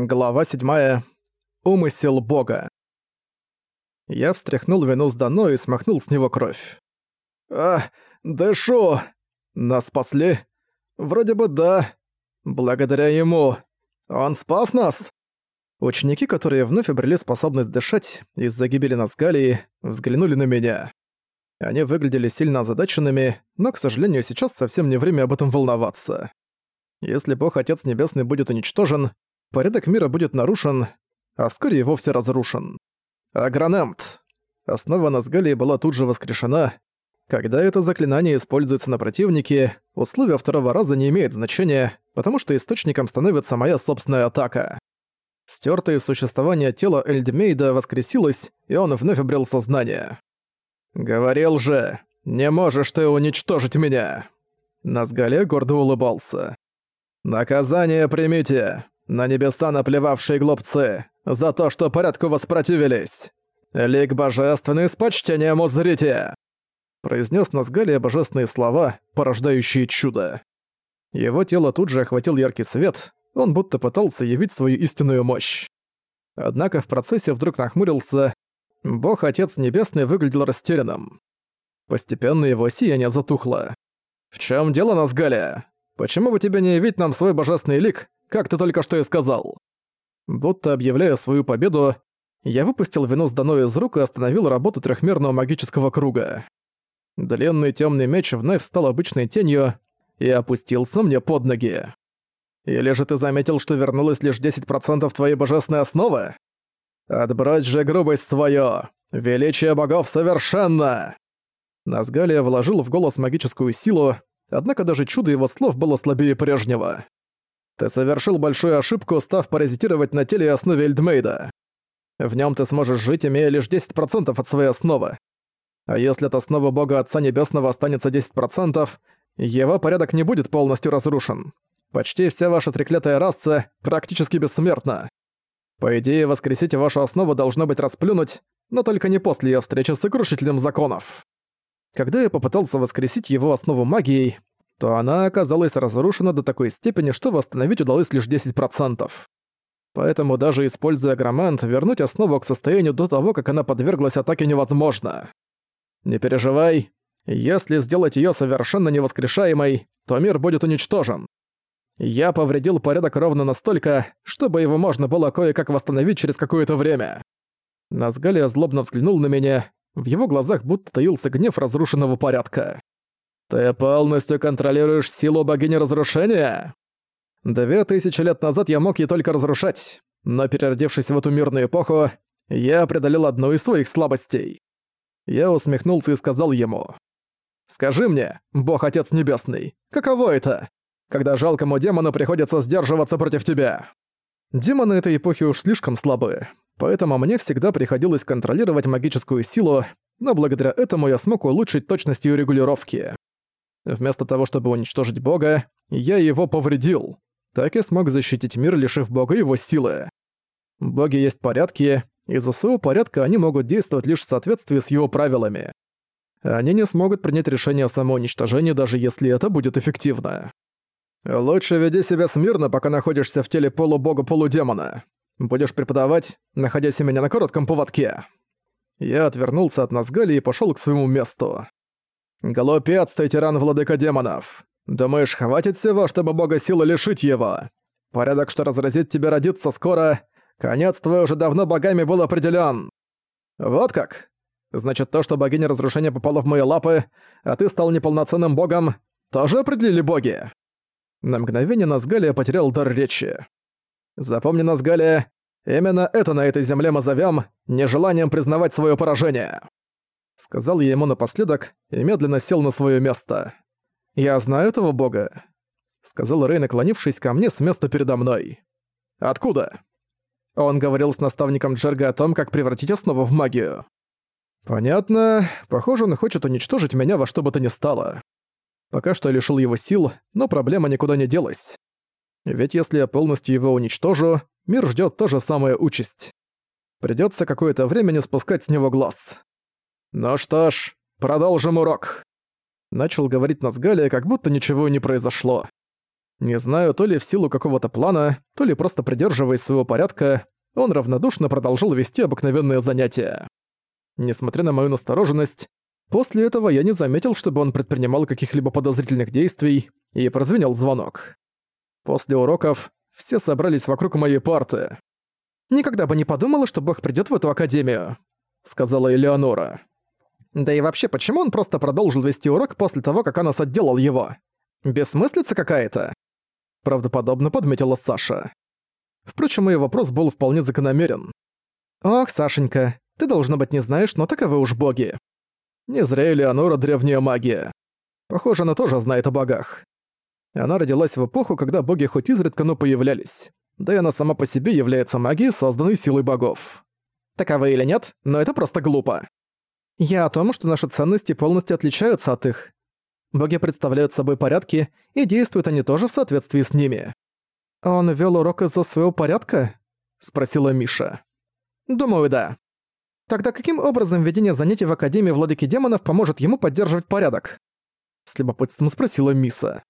Глава 7. Умысел Бога. Я встряхнул вину с Дано и смахнул с него кровь. «А, дышу! Нас спасли? Вроде бы да. Благодаря ему. Он спас нас?» Ученики, которые вновь обрели способность дышать из-за гибели Назгалии, взглянули на меня. Они выглядели сильно озадаченными, но, к сожалению, сейчас совсем не время об этом волноваться. Если Бог-Отец Небесный будет уничтожен, порядок мира будет нарушен, а вскоре и вовсе разрушен. Агронемт. Основа Назгалии была тут же воскрешена. Когда это заклинание используется на противнике, условия второго раза не имеют значения, потому что источником становится моя собственная атака. Стёртое существование тела Эльдмейда воскресилось, и он вновь обрел сознание. «Говорил же, не можешь ты уничтожить меня!» Назгале гордо улыбался. «Наказание примите! На небеса наплевавшие глупцы, за то, что порядку воспротивились. Лик божественный с почтением узрите!» Произнес Назгалия божественные слова, порождающие чудо. Его тело тут же охватил яркий свет, он будто пытался явить свою истинную мощь. Однако в процессе вдруг нахмурился, Бог-Отец Небесный выглядел растерянным. Постепенно его сияние затухло. «В чем дело, Назгалия? Почему бы тебе не явить нам свой божественный лик, как ты только что и сказал. Будто объявляя свою победу, я выпустил вину с Дано из рук и остановил работу трехмерного магического круга. Длинный темный меч вновь стал обычной тенью и опустился мне под ноги. Или же ты заметил, что вернулось лишь 10% твоей божественной основы? Отбрось же грубость свою! Величие богов совершенно! Назгалия вложил в голос магическую силу, однако даже чудо его слов было слабее прежнего. Ты совершил большую ошибку, став паразитировать на теле и основе Эльдмейда. В нем ты сможешь жить, имея лишь 10% от своей основы. А если от основы Бога Отца Небесного останется 10%, его порядок не будет полностью разрушен. Почти вся ваша треклятая раса практически бессмертна. По идее, воскресить вашу основу должно быть расплюнуть, но только не после ее встречи с сокрушителем законов. Когда я попытался воскресить его основу магией, то она оказалась разрушена до такой степени, что восстановить удалось лишь 10%. Поэтому даже используя громант, вернуть основу к состоянию до того, как она подверглась атаке невозможно. Не переживай, если сделать её совершенно невоскрешаемой, то мир будет уничтожен. Я повредил порядок ровно настолько, чтобы его можно было кое-как восстановить через какое-то время. Назгалия злобно взглянул на меня, в его глазах будто таился гнев разрушенного порядка. «Ты полностью контролируешь силу богини разрушения?» Две тысячи лет назад я мог ей только разрушать, но переродившись в эту мирную эпоху, я преодолел одну из своих слабостей. Я усмехнулся и сказал ему. «Скажи мне, бог-отец небесный, каково это, когда жалкому демону приходится сдерживаться против тебя?» Демоны этой эпохи уж слишком слабы, поэтому мне всегда приходилось контролировать магическую силу, но благодаря этому я смог улучшить точность ее регулировки. Вместо того, чтобы уничтожить бога, я его повредил. Так и смог защитить мир, лишив бога его силы. Боги есть порядки, и за своего порядка они могут действовать лишь в соответствии с его правилами. Они не смогут принять решение о самоуничтожении, даже если это будет эффективно. Лучше веди себя смирно, пока находишься в теле полубога-полудемона. Будешь преподавать, находясь у меня на коротком поводке. Я отвернулся от Назгали и пошёл к своему месту. «Глупец ты, тиран владыка демонов! Думаешь, хватит всего, чтобы бога силы лишить его? Порядок, что разразит тебе родиться скоро, конец твой уже давно богами был определен. Вот как? Значит, то, что богиня разрушения попала в мои лапы, а ты стал неполноценным богом, тоже определили боги?» На мгновение Назгалия потерял дар речи. «Запомни, Назгалия, именно это на этой земле мы зовем нежеланием признавать свое поражение». Сказал я ему напоследок и медленно сел на свое место. «Я знаю этого бога», — сказал Рэй, наклонившись ко мне с места передо мной. «Откуда?» Он говорил с наставником Джерга о том, как превратить основу в магию. «Понятно. Похоже, он хочет уничтожить меня во что бы то ни стало. Пока что я лишил его сил, но проблема никуда не делась. Ведь если я полностью его уничтожу, мир ждет та же самая участь. Придется какое-то время не спускать с него глаз. «Ну что ж, продолжим урок», — начал говорить Назгалия, как будто ничего не произошло. Не знаю, то ли в силу какого-то плана, то ли просто придерживаясь своего порядка, он равнодушно продолжил вести обыкновенные занятия. Несмотря на мою настороженность, после этого я не заметил, чтобы он предпринимал каких-либо подозрительных действий, и прозвенел звонок. После уроков все собрались вокруг моей парты. «Никогда бы не подумала, что Бог придёт в эту академию», — сказала Элеонора. Да и вообще, почему он просто продолжил вести урок после того, как Анас отделал его? Бессмыслица какая-то? Правдоподобно подметила Саша. Впрочем, мой вопрос был вполне закономерен. «Ох, Сашенька, ты, должно быть, не знаешь, но таковы уж боги». Не зря Элеонора древняя магия. Похоже, она тоже знает о богах. Она родилась в эпоху, когда боги хоть изредка, но появлялись. Да и она сама по себе является магией, созданной силой богов. Таковы или нет, но это просто глупо. Я о том, что наши ценности полностью отличаются от их. Боги представляют собой порядки, и действуют они тоже в соответствии с ними. «Он вел урок из-за своего порядка?» — спросила Миша. «Думаю, да. Тогда каким образом ведение занятий в Академии Владыки Демонов поможет ему поддерживать порядок?» С любопытством спросила Миса.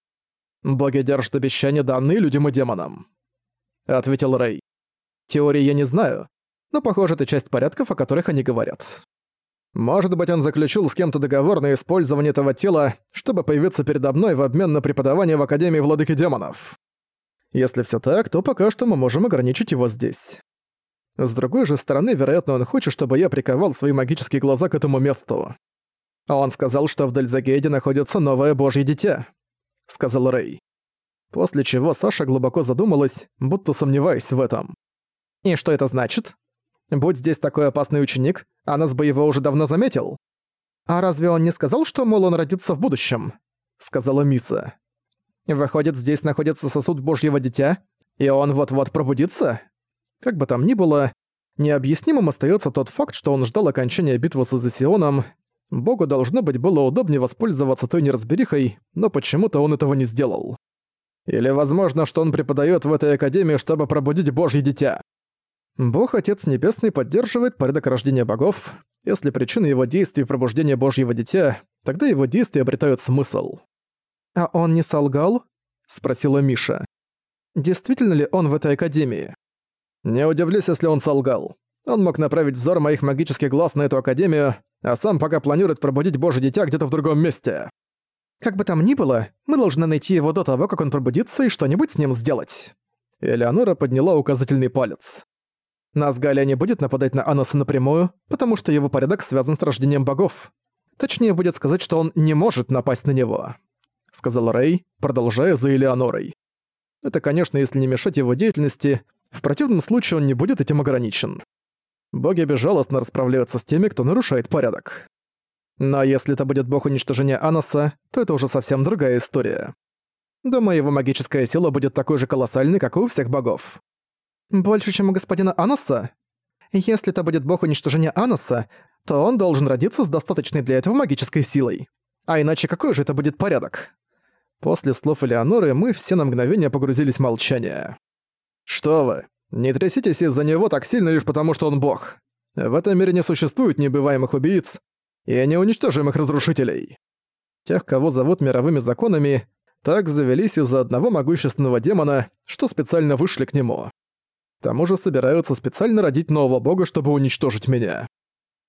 «Боги держат обещания, данные людям и демонам», — ответил Рэй. «Теории я не знаю, но, похоже, это часть порядков, о которых они говорят». Может быть, он заключил с кем-то договор на использование этого тела, чтобы появиться передо мной в обмен на преподавание в Академии Владыки Демонов. Если все так, то пока что мы можем ограничить его здесь. С другой же стороны, вероятно, он хочет, чтобы я приковал свои магические глаза к этому месту. Он сказал, что в Дальзагейде находится новое божье дитя, сказал Рэй. После чего Саша глубоко задумалась, будто сомневаясь в этом. И что это значит? Будь здесь такой опасный ученик, Анас бы его уже давно заметил. «А разве он не сказал, что, мол, он родится в будущем?» — сказала Миса. «Выходит, здесь находится сосуд Божьего Дитя, и он вот-вот пробудится?» Как бы там ни было, необъяснимым остается тот факт, что он ждал окончания битвы с Азесионом. Богу должно быть было удобнее воспользоваться той неразберихой, но почему-то он этого не сделал. Или возможно, что он преподает в этой академии, чтобы пробудить Божье Дитя. Бог Отец Небесный поддерживает порядок рождения богов. Если причина его действий пробуждение Божьего Дитя, тогда его действия обретают смысл. «А он не солгал?» — спросила Миша. «Действительно ли он в этой академии?» «Не удивлюсь, если он солгал. Он мог направить взор моих магических глаз на эту академию, а сам пока планирует пробудить Божье Дитя где-то в другом месте. Как бы там ни было, мы должны найти его до того, как он пробудится, и что-нибудь с ним сделать». Элеонора подняла указательный палец. Назгаля не будет нападать на Аноса напрямую, потому что его порядок связан с рождением богов. Точнее будет сказать, что он не может напасть на него», — сказал Рэй, продолжая за Элеонорой. «Это, конечно, если не мешать его деятельности, в противном случае он не будет этим ограничен. Боги безжалостно расправляются с теми, кто нарушает порядок. Но если это будет бог уничтожения Аноса, то это уже совсем другая история. Думаю, его магическая сила будет такой же колоссальной, как и у всех богов. Больше, чем у господина Аноса? Если это будет бог уничтожения Аноса, то он должен родиться с достаточной для этого магической силой. А иначе какой же это будет порядок? После слов Элеоноры мы все на мгновение погрузились в молчание. «Что вы, не тряситесь из-за него так сильно лишь потому, что он бог. В этом мире не существует небываемых убийц и неуничтожимых разрушителей. Тех, кого зовут мировыми законами, так завелись из-за одного могущественного демона, что специально вышли к нему. Тому же собираются специально родить нового бога, чтобы уничтожить меня.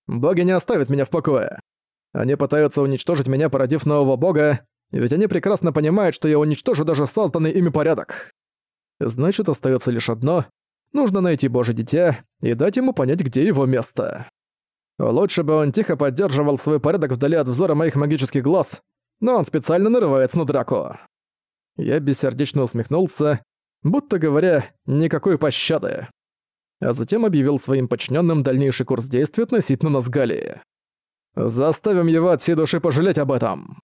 Боги не оставят меня в покое. Они пытаются уничтожить меня, породив нового бога, ведь они прекрасно понимают, что я уничтожу даже созданный ими порядок. Значит, остается лишь одно. Нужно найти Божье Дитя и дать ему понять, где его место. Лучше бы он тихо поддерживал свой порядок вдали от взора моих магических глаз, но он специально нарывается на драку. Я бессердечно усмехнулся будто говоря, никакой пощады. А затем объявил своим подчиненным дальнейший курс действий относительно Назгалии. «Заставим его от всей души пожалеть об этом!»